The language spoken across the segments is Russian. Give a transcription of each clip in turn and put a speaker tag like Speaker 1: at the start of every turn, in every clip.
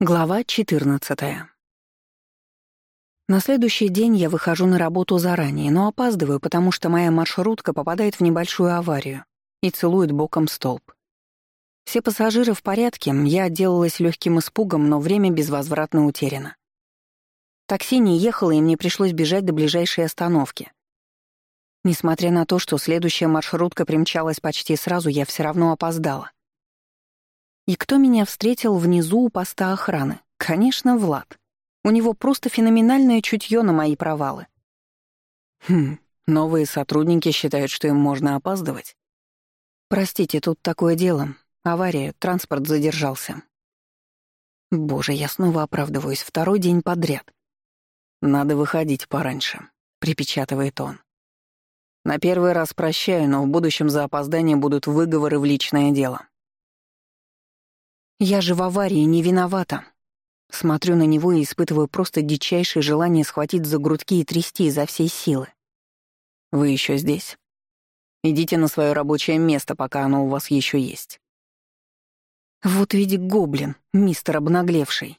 Speaker 1: Глава 14. На следующий день я выхожу на работу заранее, но опаздываю, потому что моя маршрутка попадает в небольшую аварию и целует боком столб. Все пассажиры в порядке, я отделалась легким испугом, но время безвозвратно утеряно. Такси не ехало, и мне пришлось бежать до ближайшей остановки. Несмотря на то, что следующая маршрутка примчалась почти сразу, я все равно опоздала. И кто меня встретил внизу у поста охраны? Конечно, Влад. У него просто феноменальное чутье на мои провалы. Хм, новые сотрудники считают, что им можно опаздывать. Простите, тут такое дело. Авария, транспорт задержался. Боже, я снова оправдываюсь второй день подряд. Надо выходить пораньше, припечатывает он. На первый раз прощаю, но в будущем за опоздание будут выговоры в личное дело. Я же в аварии не виновата. Смотрю на него и испытываю просто дичайшее желание схватить за грудки и трясти изо всей силы. Вы еще здесь? Идите на свое рабочее место, пока оно у вас еще есть. Вот ведь гоблин, мистер обнаглевший.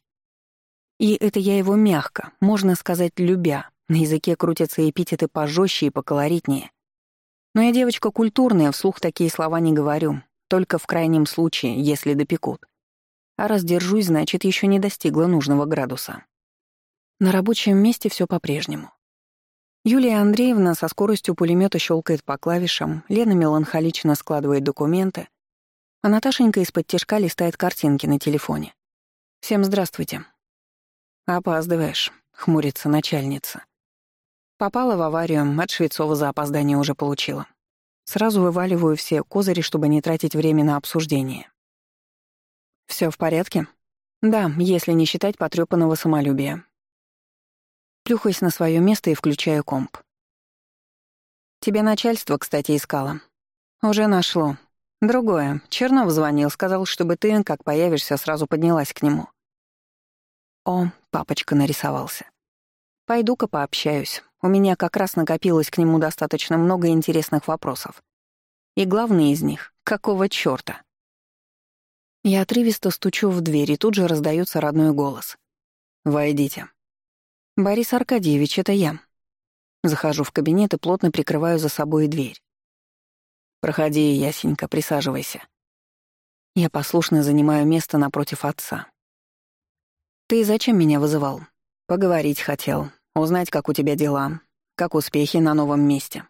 Speaker 1: И это я его мягко, можно сказать, любя. На языке крутятся эпитеты пожестче и поколоритнее. Но я девочка культурная, вслух такие слова не говорю, только в крайнем случае, если допекут. А раз держусь, значит, еще не достигла нужного градуса. На рабочем месте все по-прежнему. Юлия Андреевна со скоростью пулемета щелкает по клавишам, Лена меланхолично складывает документы, а Наташенька из-под тяжка листает картинки на телефоне. «Всем здравствуйте». «Опаздываешь», — хмурится начальница. Попала в аварию, от Швецова за опоздание уже получила. Сразу вываливаю все козыри, чтобы не тратить время на обсуждение. Все в порядке? Да, если не считать потрёпанного самолюбия. Плюхаюсь на свое место и включаю комп. Тебе начальство, кстати, искало. Уже нашло. Другое. Чернов звонил, сказал, чтобы ты, как появишься, сразу поднялась к нему. О, папочка нарисовался. Пойду-ка пообщаюсь. У меня как раз накопилось к нему достаточно много интересных вопросов. И главный из них — какого чёрта? Я отрывисто стучу в дверь, и тут же раздается родной голос. «Войдите». «Борис Аркадьевич, это я». Захожу в кабинет и плотно прикрываю за собой дверь. «Проходи, Ясенька, присаживайся». Я послушно занимаю место напротив отца. «Ты зачем меня вызывал?» «Поговорить хотел, узнать, как у тебя дела, как успехи на новом месте».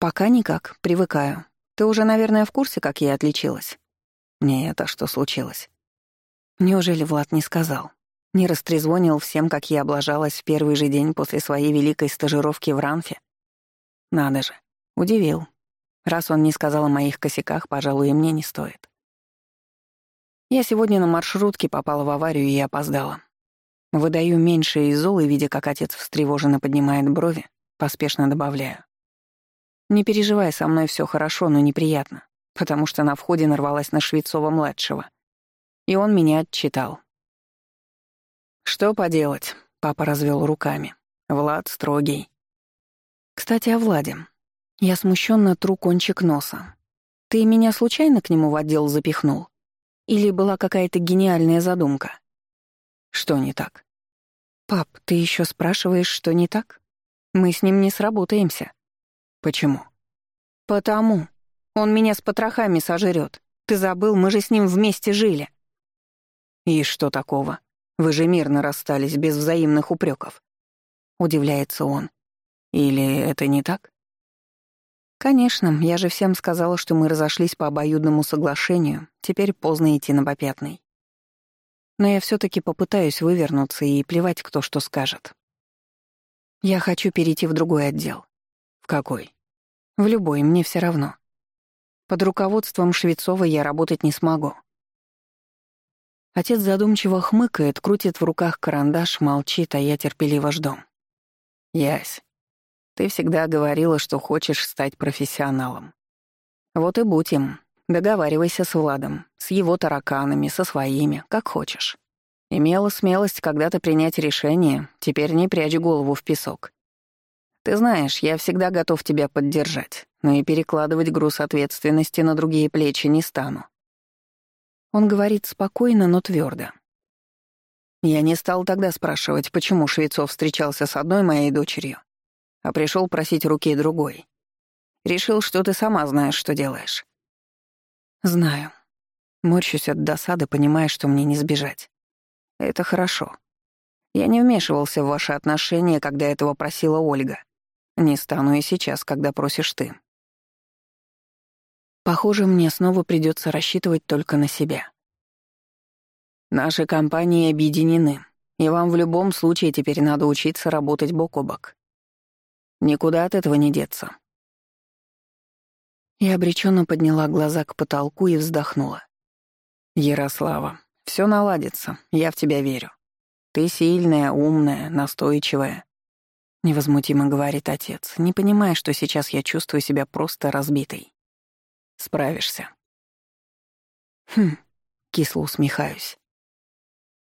Speaker 1: «Пока никак, привыкаю. Ты уже, наверное, в курсе, как я отличилась?» Нет, а что случилось? Неужели Влад не сказал? Не растрезвонил всем, как я облажалась в первый же день после своей великой стажировки в Ранфе? Надо же, удивил. Раз он не сказал о моих косяках, пожалуй, и мне не стоит. Я сегодня на маршрутке попала в аварию и опоздала. Выдаю меньше из и, видя, как отец встревоженно поднимает брови, поспешно добавляю. Не переживай, со мной все хорошо, но неприятно потому что на входе нарвалась на Швецова-младшего. И он меня отчитал. «Что поделать?» — папа развел руками. «Влад строгий». «Кстати, о Владе. Я смущенно тру кончик носа. Ты меня случайно к нему в отдел запихнул? Или была какая-то гениальная задумка?» «Что не так?» «Пап, ты еще спрашиваешь, что не так? Мы с ним не сработаемся». «Почему?» «Потому», он меня с потрохами сожрет. Ты забыл, мы же с ним вместе жили». «И что такого? Вы же мирно расстались без взаимных упреков. Удивляется он. «Или это не так?» «Конечно, я же всем сказала, что мы разошлись по обоюдному соглашению, теперь поздно идти на попятный. Но я все таки попытаюсь вывернуться и плевать, кто что скажет. Я хочу перейти в другой отдел. В какой? В любой, мне все равно. Под руководством Швецова я работать не смогу. Отец задумчиво хмыкает, крутит в руках карандаш, молчит, а я терпеливо жду. Ясь, ты всегда говорила, что хочешь стать профессионалом. Вот и будь им. Договаривайся с Владом, с его тараканами, со своими, как хочешь. Имела смелость когда-то принять решение, теперь не прячь голову в песок. Ты знаешь, я всегда готов тебя поддержать но и перекладывать груз ответственности на другие плечи не стану. Он говорит спокойно, но твердо. Я не стал тогда спрашивать, почему Швецов встречался с одной моей дочерью, а пришел просить руки другой. Решил, что ты сама знаешь, что делаешь. Знаю. Морщусь от досады, понимая, что мне не сбежать. Это хорошо. Я не вмешивался в ваши отношения, когда этого просила Ольга. Не стану и сейчас, когда просишь ты. Похоже, мне снова придется рассчитывать только на себя. Наши компании объединены, и вам в любом случае теперь надо учиться работать бок о бок. Никуда от этого не деться. Я обреченно подняла глаза к потолку и вздохнула. «Ярослава, все наладится, я в тебя верю. Ты сильная, умная, настойчивая. Невозмутимо говорит отец, не понимая, что сейчас я чувствую себя просто разбитой. Справишься. Хм, кисло усмехаюсь.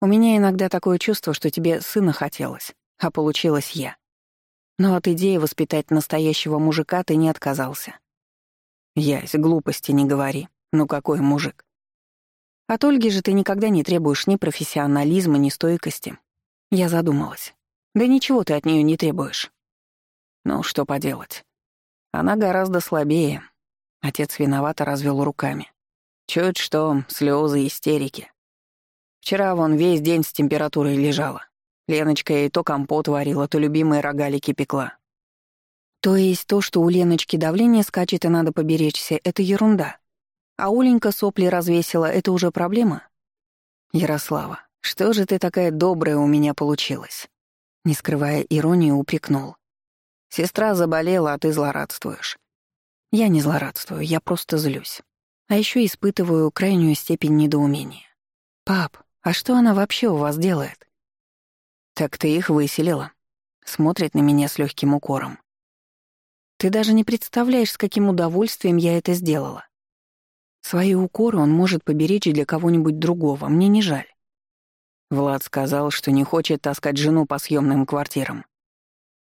Speaker 1: У меня иногда такое чувство, что тебе сына хотелось, а получилось я. Но от идеи воспитать настоящего мужика ты не отказался. Ясь, глупости не говори. Ну какой мужик? От Ольги же ты никогда не требуешь ни профессионализма, ни стойкости. Я задумалась. Да ничего ты от нее не требуешь. Ну, что поделать. Она гораздо слабее. Отец виновато развел руками. Чуть что, слезы, истерики. Вчера вон весь день с температурой лежала. Леночка ей то компот варила, то любимые рогалики пекла. То есть то, что у Леночки давление скачет и надо поберечься, это ерунда. А Оленька сопли развесила, это уже проблема? Ярослава, что же ты такая добрая у меня получилась? Не скрывая иронии, упрекнул. Сестра заболела, а ты злорадствуешь. Я не злорадствую, я просто злюсь. А еще испытываю крайнюю степень недоумения. «Пап, а что она вообще у вас делает?» «Так ты их выселила». Смотрит на меня с легким укором. «Ты даже не представляешь, с каким удовольствием я это сделала. Свои укоры он может поберечь для кого-нибудь другого, мне не жаль. Влад сказал, что не хочет таскать жену по съемным квартирам.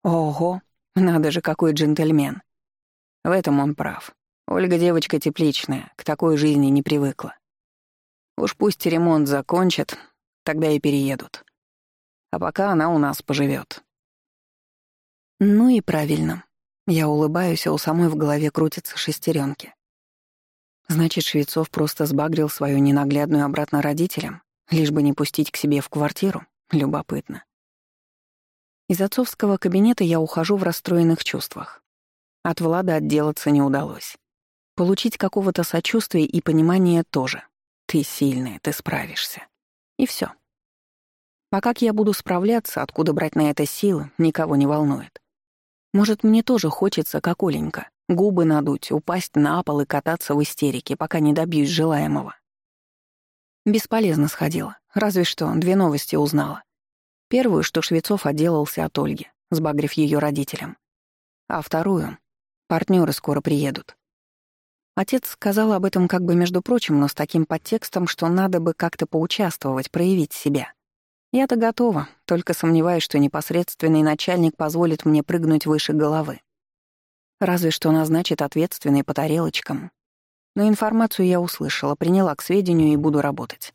Speaker 1: Ого, надо же, какой джентльмен. В этом он прав. Ольга девочка тепличная, к такой жизни не привыкла. Уж пусть ремонт закончат, тогда и переедут. А пока она у нас поживет. Ну и правильно. Я улыбаюсь, а у самой в голове крутятся шестеренки. Значит, Швецов просто сбагрил свою ненаглядную обратно родителям, лишь бы не пустить к себе в квартиру. Любопытно. Из отцовского кабинета я ухожу в расстроенных чувствах. От Влада отделаться не удалось. Получить какого-то сочувствия и понимания тоже. Ты сильная, ты справишься. И все. А как я буду справляться, откуда брать на это силы, никого не волнует. Может, мне тоже хочется, как Оленька, Губы надуть, упасть на пол и кататься в истерике, пока не добьюсь желаемого. Бесполезно сходила. Разве что две новости узнала. Первую, что Швецов отделался от Ольги, сбагрив ее родителям. А вторую — партнеры скоро приедут. Отец сказал об этом как бы между прочим, но с таким подтекстом, что надо бы как-то поучаствовать, проявить себя. Я-то готова, только сомневаюсь, что непосредственный начальник позволит мне прыгнуть выше головы. Разве что назначит ответственный по тарелочкам. Но информацию я услышала, приняла к сведению и буду работать.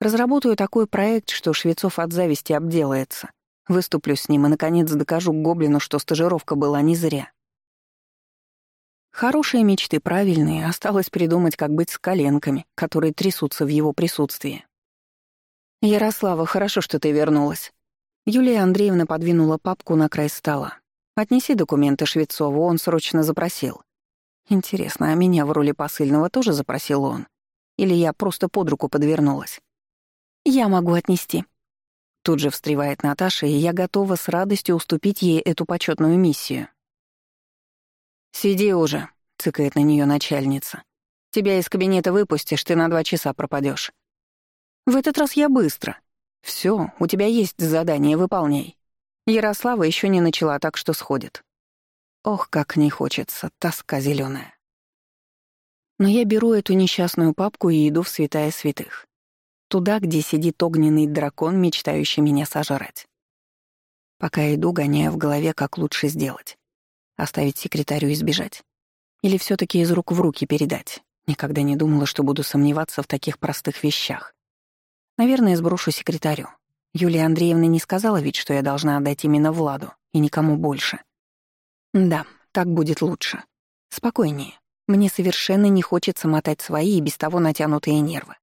Speaker 1: Разработаю такой проект, что Швецов от зависти обделается. Выступлю с ним и, наконец, докажу Гоблину, что стажировка была не зря. Хорошие мечты правильные, осталось придумать, как быть с коленками, которые трясутся в его присутствии. «Ярослава, хорошо, что ты вернулась». Юлия Андреевна подвинула папку на край стола. Отнеси документы Швецову, он срочно запросил. Интересно, а меня в роли посыльного тоже запросил он? Или я просто под руку подвернулась? Я могу отнести. Тут же встревает Наташа, и я готова с радостью уступить ей эту почетную миссию. «Сиди уже», — цыкает на нее начальница. «Тебя из кабинета выпустишь, ты на два часа пропадешь. «В этот раз я быстро. Все, у тебя есть задание, выполняй». Ярослава еще не начала, так что сходит. Ох, как не хочется, тоска зеленая. Но я беру эту несчастную папку и иду в святая святых. Туда, где сидит огненный дракон, мечтающий меня сожрать. Пока иду, гоняя в голове, как лучше сделать. Оставить секретарю избежать. Или все таки из рук в руки передать. Никогда не думала, что буду сомневаться в таких простых вещах. Наверное, сброшу секретарю. Юлия Андреевна не сказала ведь, что я должна отдать именно Владу и никому больше. Да, так будет лучше. Спокойнее. Мне совершенно не хочется мотать свои и без того натянутые нервы.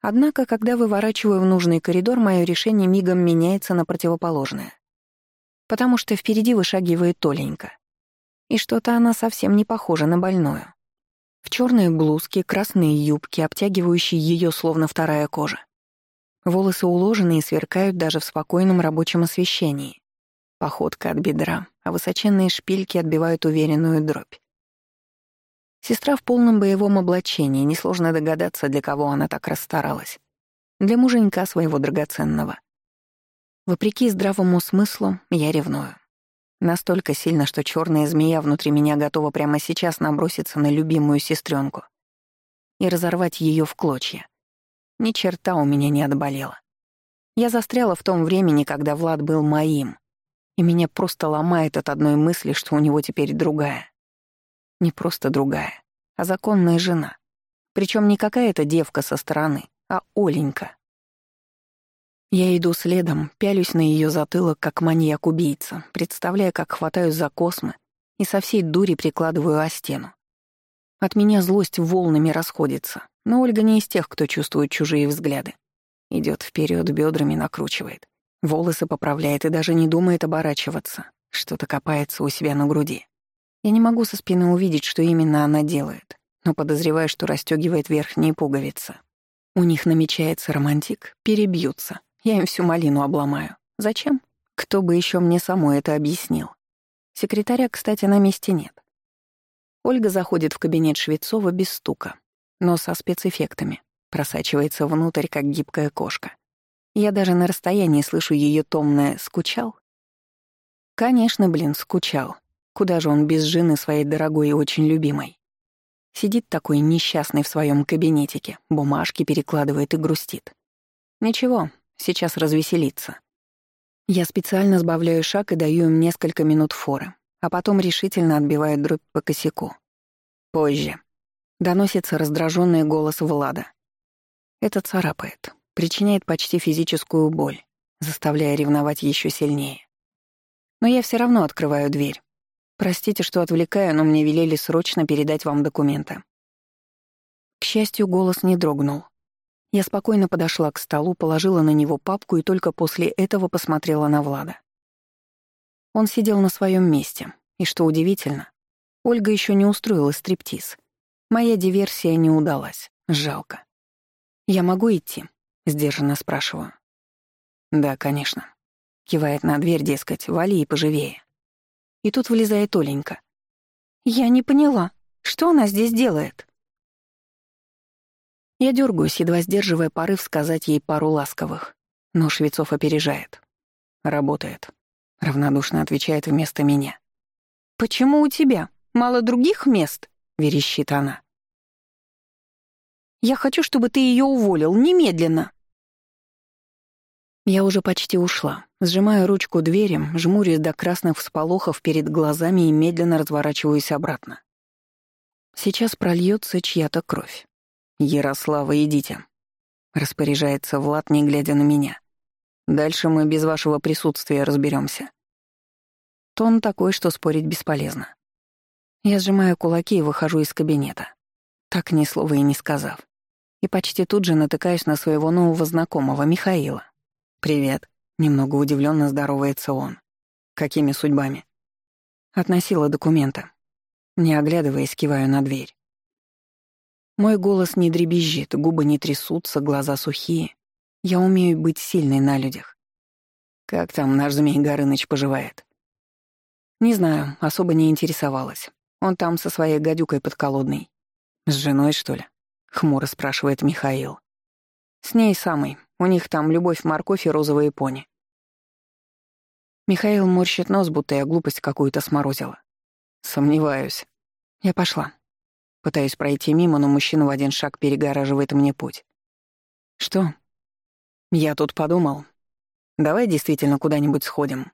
Speaker 1: Однако, когда выворачиваю в нужный коридор, мое решение мигом меняется на противоположное. Потому что впереди вышагивает Толенька. И что-то она совсем не похожа на больную. В черной блузке, красные юбки, обтягивающие ее словно вторая кожа. Волосы уложены и сверкают даже в спокойном рабочем освещении. Походка от бедра, а высоченные шпильки отбивают уверенную дробь. Сестра в полном боевом облачении, несложно догадаться, для кого она так расстаралась. Для муженька своего драгоценного. Вопреки здравому смыслу, я ревную. Настолько сильно, что черная змея внутри меня готова прямо сейчас наброситься на любимую сестренку и разорвать ее в клочья. Ни черта у меня не отболела. Я застряла в том времени, когда Влад был моим, и меня просто ломает от одной мысли, что у него теперь другая. Не просто другая, а законная жена. Причем не какая-то девка со стороны, а Оленька. Я иду следом, пялюсь на ее затылок, как маньяк-убийца, представляя, как хватаю за космы и со всей дури прикладываю о стену. От меня злость волнами расходится, но Ольга не из тех, кто чувствует чужие взгляды. Идет вперед, бедрами накручивает. Волосы поправляет и даже не думает оборачиваться. Что-то копается у себя на груди. Я не могу со спины увидеть, что именно она делает, но подозреваю, что расстегивает верхние пуговицы. У них намечается романтик, перебьются. Я им всю малину обломаю. Зачем? Кто бы еще мне самой это объяснил? Секретаря, кстати, на месте нет. Ольга заходит в кабинет Швецова без стука но со спецэффектами, просачивается внутрь, как гибкая кошка. Я даже на расстоянии слышу ее томное «скучал». Конечно, блин, скучал. Куда же он без жены своей дорогой и очень любимой? Сидит такой несчастный в своем кабинетике, бумажки перекладывает и грустит. Ничего, сейчас развеселится. Я специально сбавляю шаг и даю им несколько минут форы, а потом решительно отбиваю дробь по косяку. Позже. Доносится раздраженный голос Влада. Это царапает, причиняет почти физическую боль, заставляя ревновать еще сильнее. Но я все равно открываю дверь. Простите, что отвлекаю, но мне велели срочно передать вам документы. К счастью, голос не дрогнул. Я спокойно подошла к столу, положила на него папку и только после этого посмотрела на Влада. Он сидел на своем месте, и, что удивительно, Ольга еще не устроила стриптиз — Моя диверсия не удалась. Жалко. «Я могу идти?» — сдержанно спрашиваю. «Да, конечно». Кивает на дверь, дескать, вали и поживее. И тут влезает Оленька. «Я не поняла, что она здесь делает?» Я дергаюсь, едва сдерживая порыв сказать ей пару ласковых. Но Швецов опережает. «Работает», — равнодушно отвечает вместо меня. «Почему у тебя? Мало других мест?» — верещит она. Я хочу, чтобы ты ее уволил, немедленно!» Я уже почти ушла. Сжимаю ручку двери, жмурюсь до красных всполохов перед глазами и медленно разворачиваюсь обратно. Сейчас прольется чья-то кровь. «Ярослава, идите», — распоряжается Влад, не глядя на меня. «Дальше мы без вашего присутствия разберемся. Тон такой, что спорить бесполезно. Я сжимаю кулаки и выхожу из кабинета, так ни слова и не сказав и почти тут же натыкаюсь на своего нового знакомого, Михаила. «Привет», — немного удивленно здоровается он. «Какими судьбами?» Относила документы. Не оглядываясь, киваю на дверь. Мой голос не дребезжит, губы не трясутся, глаза сухие. Я умею быть сильной на людях. Как там наш Змей Горыныч поживает? Не знаю, особо не интересовалась. Он там со своей гадюкой подколодной. С женой, что ли? — хмуро спрашивает Михаил. «С ней самой. У них там любовь, морковь и розовые пони». Михаил морщит нос, будто я глупость какую-то сморозила. «Сомневаюсь. Я пошла». Пытаюсь пройти мимо, но мужчина в один шаг перегораживает мне путь. «Что?» «Я тут подумал. Давай действительно куда-нибудь сходим».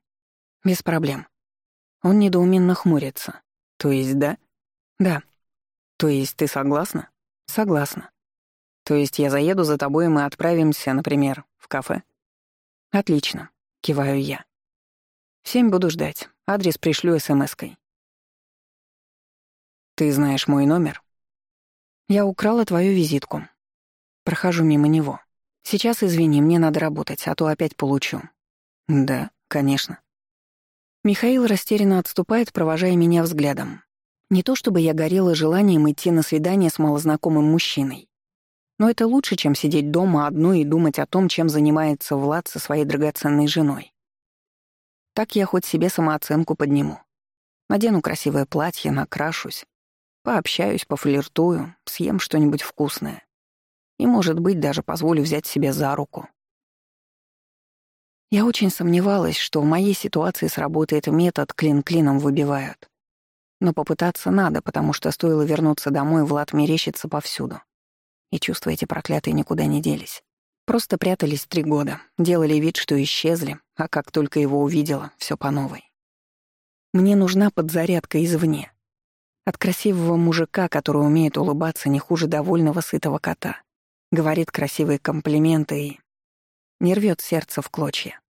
Speaker 1: «Без проблем». Он недоуменно хмурится. «То есть да?» «Да». «То есть ты согласна?» Согласна. То есть я заеду за тобой, и мы отправимся, например, в кафе? Отлично, киваю я. В семь буду ждать. Адрес пришлю смс-кой. Ты знаешь мой номер? Я украла твою визитку. Прохожу мимо него. Сейчас, извини, мне надо работать, а то опять получу. Да, конечно. Михаил растерянно отступает, провожая меня взглядом. Не то чтобы я горела желанием идти на свидание с малознакомым мужчиной. Но это лучше, чем сидеть дома одной и думать о том, чем занимается Влад со своей драгоценной женой. Так я хоть себе самооценку подниму. Надену красивое платье, накрашусь, пообщаюсь, пофлиртую, съем что-нибудь вкусное. И, может быть, даже позволю взять себе за руку. Я очень сомневалась, что в моей ситуации сработает метод «клин клином выбивают». Но попытаться надо, потому что стоило вернуться домой, Влад мерещится повсюду. И чувства эти проклятые никуда не делись. Просто прятались три года, делали вид, что исчезли, а как только его увидела, все по новой. Мне нужна подзарядка извне. От красивого мужика, который умеет улыбаться не хуже довольного сытого кота, говорит красивые комплименты и не рвет сердце в клочья.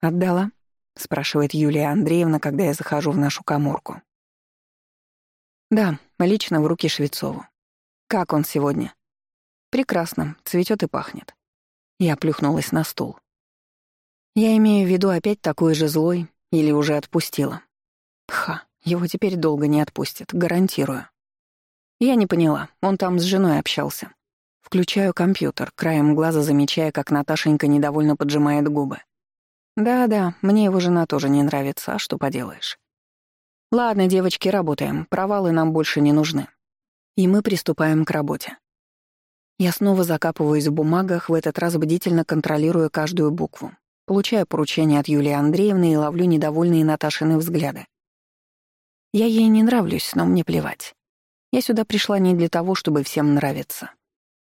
Speaker 1: «Отдала?» — спрашивает Юлия Андреевна, когда я захожу в нашу коморку. «Да, лично в руки Швецову. Как он сегодня?» Прекрасно, цветет и пахнет. Я плюхнулась на стул. Я имею в виду опять такой же злой или уже отпустила. Ха, его теперь долго не отпустят, гарантирую. Я не поняла, он там с женой общался. Включаю компьютер, краем глаза замечая, как Наташенька недовольно поджимает губы. Да-да, мне его жена тоже не нравится, а что поделаешь. Ладно, девочки, работаем, провалы нам больше не нужны. И мы приступаем к работе. Я снова закапываюсь в бумагах, в этот раз бдительно контролируя каждую букву. Получаю поручение от Юлии Андреевны и ловлю недовольные Наташины взгляды. Я ей не нравлюсь, но мне плевать. Я сюда пришла не для того, чтобы всем нравиться.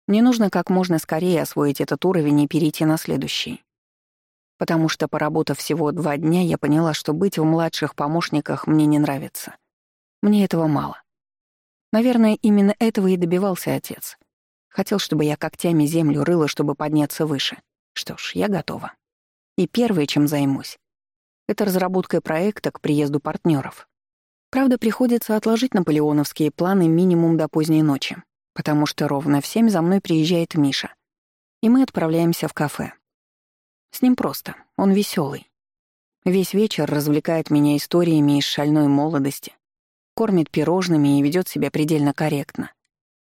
Speaker 1: Мне нужно как можно скорее освоить этот уровень и перейти на следующий. Потому что, поработав всего два дня, я поняла, что быть в младших помощниках мне не нравится. Мне этого мало. Наверное, именно этого и добивался отец. Хотел, чтобы я когтями землю рыла, чтобы подняться выше. Что ж, я готова. И первое, чем займусь, это разработкой проекта к приезду партнеров. Правда, приходится отложить наполеоновские планы минимум до поздней ночи, потому что ровно в семь за мной приезжает Миша. И мы отправляемся в кафе. С ним просто, он веселый. Весь вечер развлекает меня историями из шальной молодости, кормит пирожными и ведет себя предельно корректно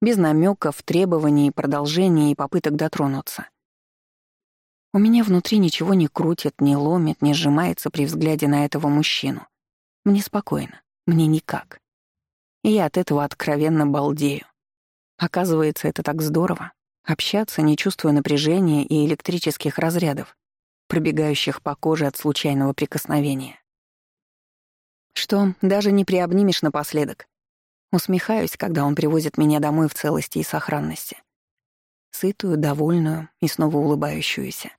Speaker 1: без намеков, требований, продолжений и попыток дотронуться. У меня внутри ничего не крутит, не ломит, не сжимается при взгляде на этого мужчину. Мне спокойно, мне никак. И я от этого откровенно балдею. Оказывается, это так здорово — общаться, не чувствуя напряжения и электрических разрядов, пробегающих по коже от случайного прикосновения. Что, даже не приобнимешь напоследок? Усмехаюсь, когда он привозит меня домой в целости и сохранности. Сытую, довольную и снова улыбающуюся.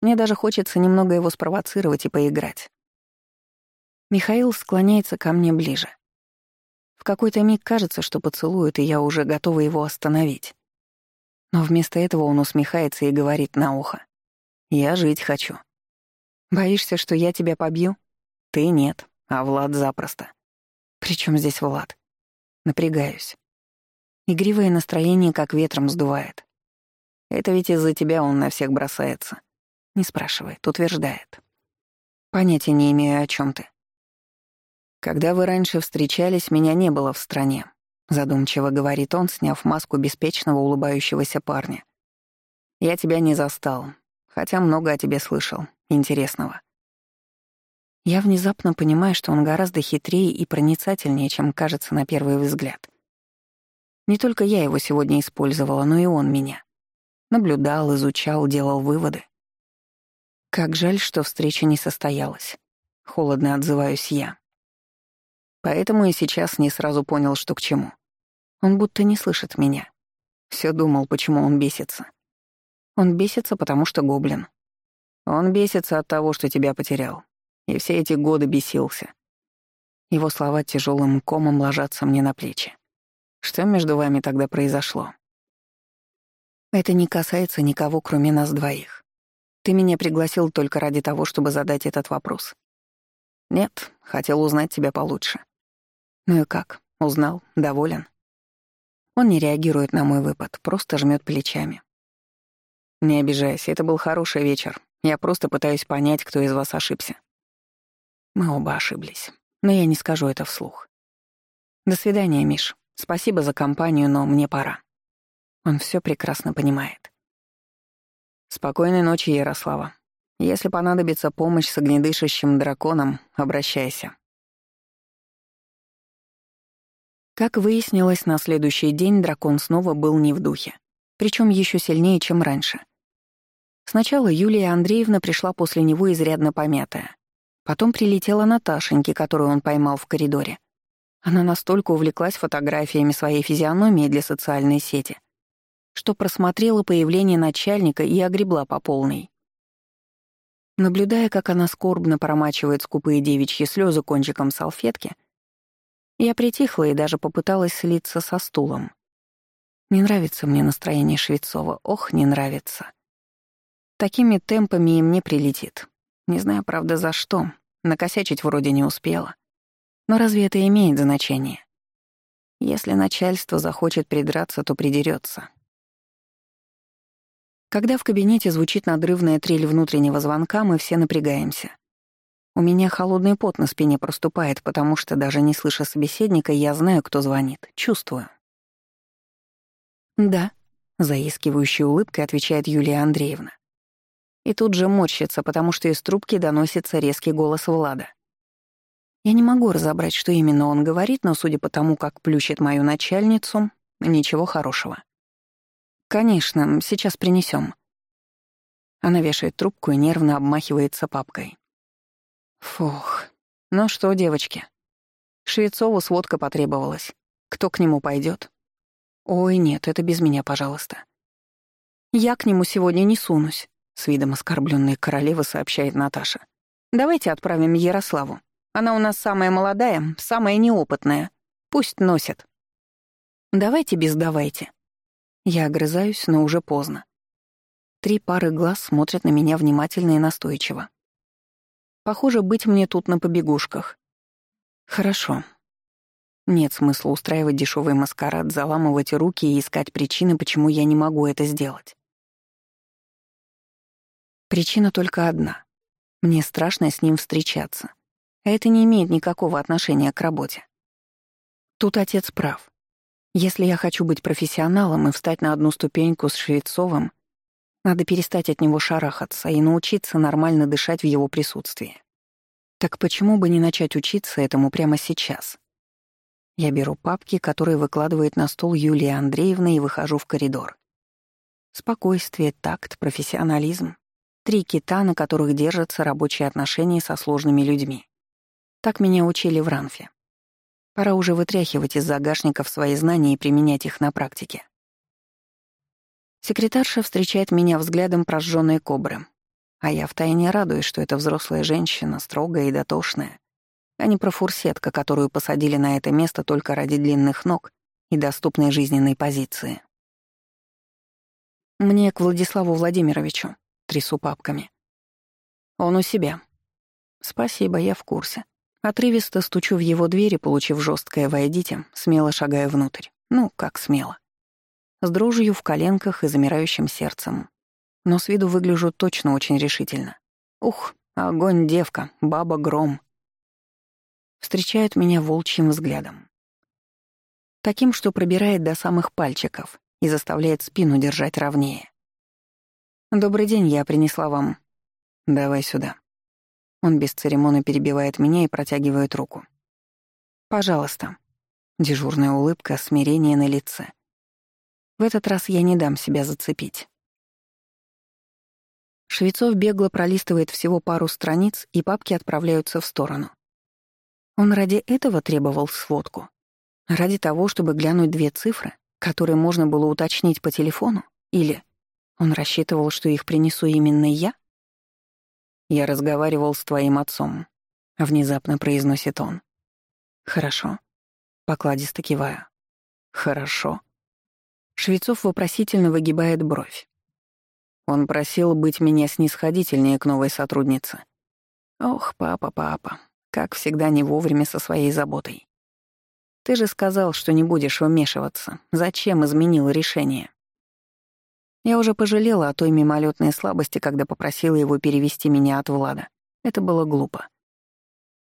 Speaker 1: Мне даже хочется немного его спровоцировать и поиграть. Михаил склоняется ко мне ближе. В какой-то миг кажется, что поцелует, и я уже готова его остановить. Но вместо этого он усмехается и говорит на ухо. «Я жить хочу». «Боишься, что я тебя побью?» «Ты нет, а Влад запросто». «При чем здесь Влад?» Напрягаюсь. Игривое настроение как ветром сдувает. Это ведь из-за тебя он на всех бросается. Не спрашивает, утверждает. Понятия не имею, о чем ты. Когда вы раньше встречались, меня не было в стране. Задумчиво говорит он, сняв маску беспечного улыбающегося парня. Я тебя не застал, хотя много о тебе слышал, интересного. Я внезапно понимаю, что он гораздо хитрее и проницательнее, чем кажется на первый взгляд. Не только я его сегодня использовала, но и он меня. Наблюдал, изучал, делал выводы. Как жаль, что встреча не состоялась. Холодно отзываюсь я. Поэтому и сейчас не сразу понял, что к чему. Он будто не слышит меня. Все думал, почему он бесится. Он бесится, потому что гоблин. Он бесится от того, что тебя потерял. И все эти годы бесился. Его слова тяжелым комом ложатся мне на плечи. Что между вами тогда произошло? Это не касается никого, кроме нас двоих. Ты меня пригласил только ради того, чтобы задать этот вопрос. Нет, хотел узнать тебя получше. Ну и как? Узнал? Доволен? Он не реагирует на мой выпад, просто жмет плечами. Не обижайся, это был хороший вечер. Я просто пытаюсь понять, кто из вас ошибся. Мы оба ошиблись, но я не скажу это вслух. До свидания, Миш. Спасибо за компанию, но мне пора. Он все прекрасно понимает. Спокойной ночи, Ярослава. Если понадобится помощь с огнедышащим драконом, обращайся. Как выяснилось, на следующий день дракон снова был не в духе. Причем еще сильнее, чем раньше. Сначала Юлия Андреевна пришла после него изрядно помятая. Потом прилетела Наташеньки, которую он поймал в коридоре. Она настолько увлеклась фотографиями своей физиономии для социальной сети, что просмотрела появление начальника и огребла по полной. Наблюдая, как она скорбно промачивает скупые девичьи слезы кончиком салфетки, я притихла и даже попыталась слиться со стулом. Не нравится мне настроение Швецова, ох, не нравится. Такими темпами и мне прилетит. Не знаю, правда, за что. Накосячить вроде не успела. Но разве это имеет значение? Если начальство захочет придраться, то придерется. Когда в кабинете звучит надрывная трель внутреннего звонка, мы все напрягаемся. У меня холодный пот на спине проступает, потому что, даже не слыша собеседника, я знаю, кто звонит, чувствую. «Да», — заискивающей улыбкой отвечает Юлия Андреевна. И тут же морщится, потому что из трубки доносится резкий голос Влада. Я не могу разобрать, что именно он говорит, но судя по тому, как плющит мою начальницу, ничего хорошего. «Конечно, сейчас принесем. Она вешает трубку и нервно обмахивается папкой. Фух. Ну что, девочки? Швецову сводка потребовалась. Кто к нему пойдет? Ой, нет, это без меня, пожалуйста. Я к нему сегодня не сунусь, с видом оскорбленной королевы сообщает Наташа. Давайте отправим Ярославу. Она у нас самая молодая, самая неопытная. Пусть носит. Давайте без давайте. Я огрызаюсь, но уже поздно. Три пары глаз смотрят на меня внимательно и настойчиво. Похоже, быть мне тут на побегушках. Хорошо. Нет смысла устраивать дешевый маскарад, заламывать руки и искать причины, почему я не могу это сделать. Причина только одна. Мне страшно с ним встречаться. А это не имеет никакого отношения к работе. Тут отец прав. Если я хочу быть профессионалом и встать на одну ступеньку с Швецовым, надо перестать от него шарахаться и научиться нормально дышать в его присутствии. Так почему бы не начать учиться этому прямо сейчас? Я беру папки, которые выкладывает на стол Юлия Андреевна, и выхожу в коридор. Спокойствие, такт, профессионализм — три кита, на которых держатся рабочие отношения со сложными людьми. Так меня учили в Ранфе. Пора уже вытряхивать из загашников свои знания и применять их на практике. Секретарша встречает меня взглядом прожженной кобры, а я втайне радуюсь, что это взрослая женщина, строгая и дотошная, а не профурсетка, которую посадили на это место только ради длинных ног и доступной жизненной позиции. Мне к Владиславу Владимировичу, трясу папками. Он у себя. Спасибо, я в курсе. Отрывисто стучу в его двери, получив жесткое «войдите», смело шагая внутрь. Ну, как смело. С дрожью в коленках и замирающим сердцем. Но с виду выгляжу точно очень решительно. Ух, огонь девка, баба гром. Встречают меня волчьим взглядом. Таким, что пробирает до самых пальчиков и заставляет спину держать ровнее. «Добрый день, я принесла вам...» «Давай сюда», он без церемонии перебивает меня и протягивает руку. «Пожалуйста». Дежурная улыбка, смирение на лице. В этот раз я не дам себя зацепить. Швецов бегло пролистывает всего пару страниц, и папки отправляются в сторону. Он ради этого требовал сводку? Ради того, чтобы глянуть две цифры, которые можно было уточнить по телефону? Или он рассчитывал, что их принесу именно я? «Я разговаривал с твоим отцом», — внезапно произносит он. «Хорошо». Покладисто киваю. «Хорошо». Швецов вопросительно выгибает бровь. Он просил быть меня снисходительнее к новой сотруднице. Ох, папа, папа, как всегда не вовремя со своей заботой. Ты же сказал, что не будешь вмешиваться. Зачем изменил решение? Я уже пожалела о той мимолетной слабости, когда попросила его перевести меня от Влада. Это было глупо.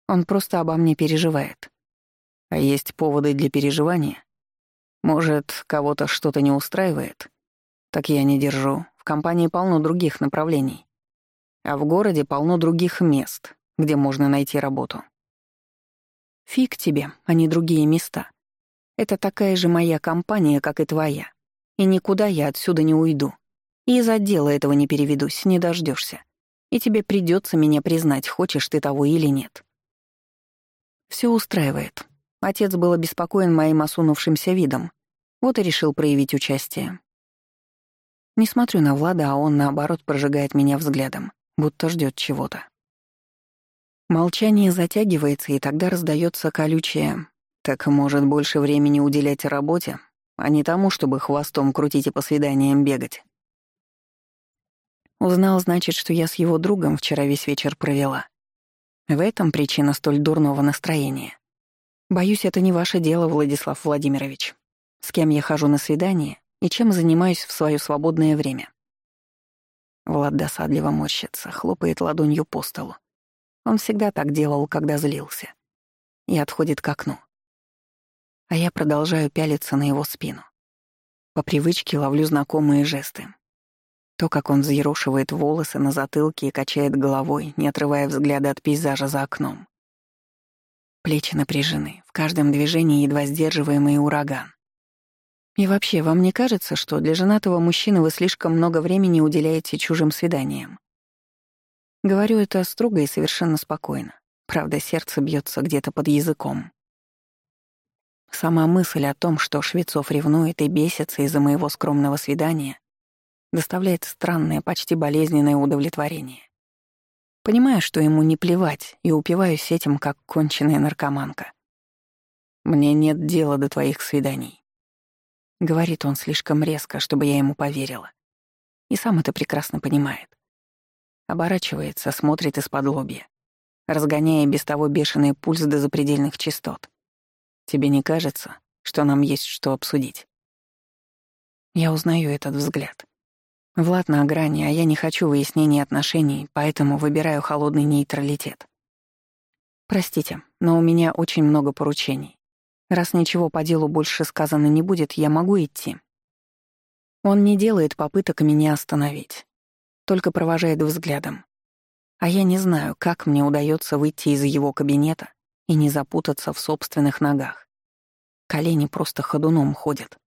Speaker 1: Он просто обо мне переживает. А есть поводы для переживания? Может, кого-то что-то не устраивает? Так я не держу. В компании полно других направлений. А в городе полно других мест, где можно найти работу. Фиг тебе, а не другие места. Это такая же моя компания, как и твоя. И никуда я отсюда не уйду. И из отдела этого не переведусь, не дождешься. И тебе придется меня признать, хочешь ты того или нет. Все устраивает. Отец был обеспокоен моим осунувшимся видом. Вот и решил проявить участие. Не смотрю на Влада, а он, наоборот, прожигает меня взглядом, будто ждет чего-то. Молчание затягивается, и тогда раздается колючее «Так, может, больше времени уделять работе, а не тому, чтобы хвостом крутить и по свиданиям бегать?» Узнал, значит, что я с его другом вчера весь вечер провела. В этом причина столь дурного настроения. Боюсь, это не ваше дело, Владислав Владимирович. С кем я хожу на свидание и чем занимаюсь в свое свободное время. Влад досадливо морщится, хлопает ладонью по столу. Он всегда так делал, когда злился. И отходит к окну. А я продолжаю пялиться на его спину. По привычке ловлю знакомые жесты. То, как он взъерошивает волосы на затылке и качает головой, не отрывая взгляда от пейзажа за окном. Плечи напряжены, в каждом движении едва сдерживаемый ураган. И вообще, вам не кажется, что для женатого мужчины вы слишком много времени уделяете чужим свиданиям? Говорю это строго и совершенно спокойно. Правда, сердце бьется где-то под языком. Сама мысль о том, что Швецов ревнует и бесится из-за моего скромного свидания, доставляет странное, почти болезненное удовлетворение. Понимаю, что ему не плевать, и упиваюсь этим, как конченая наркоманка. «Мне нет дела до твоих свиданий», — говорит он слишком резко, чтобы я ему поверила. И сам это прекрасно понимает. Оборачивается, смотрит из-под лобья, разгоняя без того бешеный пульс до запредельных частот. Тебе не кажется, что нам есть что обсудить? Я узнаю этот взгляд. Влад на грани, а я не хочу выяснения отношений, поэтому выбираю холодный нейтралитет. Простите, но у меня очень много поручений. Раз ничего по делу больше сказано не будет, я могу идти. Он не делает попыток меня остановить только провожает взглядом. А я не знаю, как мне удается выйти из его кабинета и не запутаться в собственных ногах. Колени просто ходуном ходят.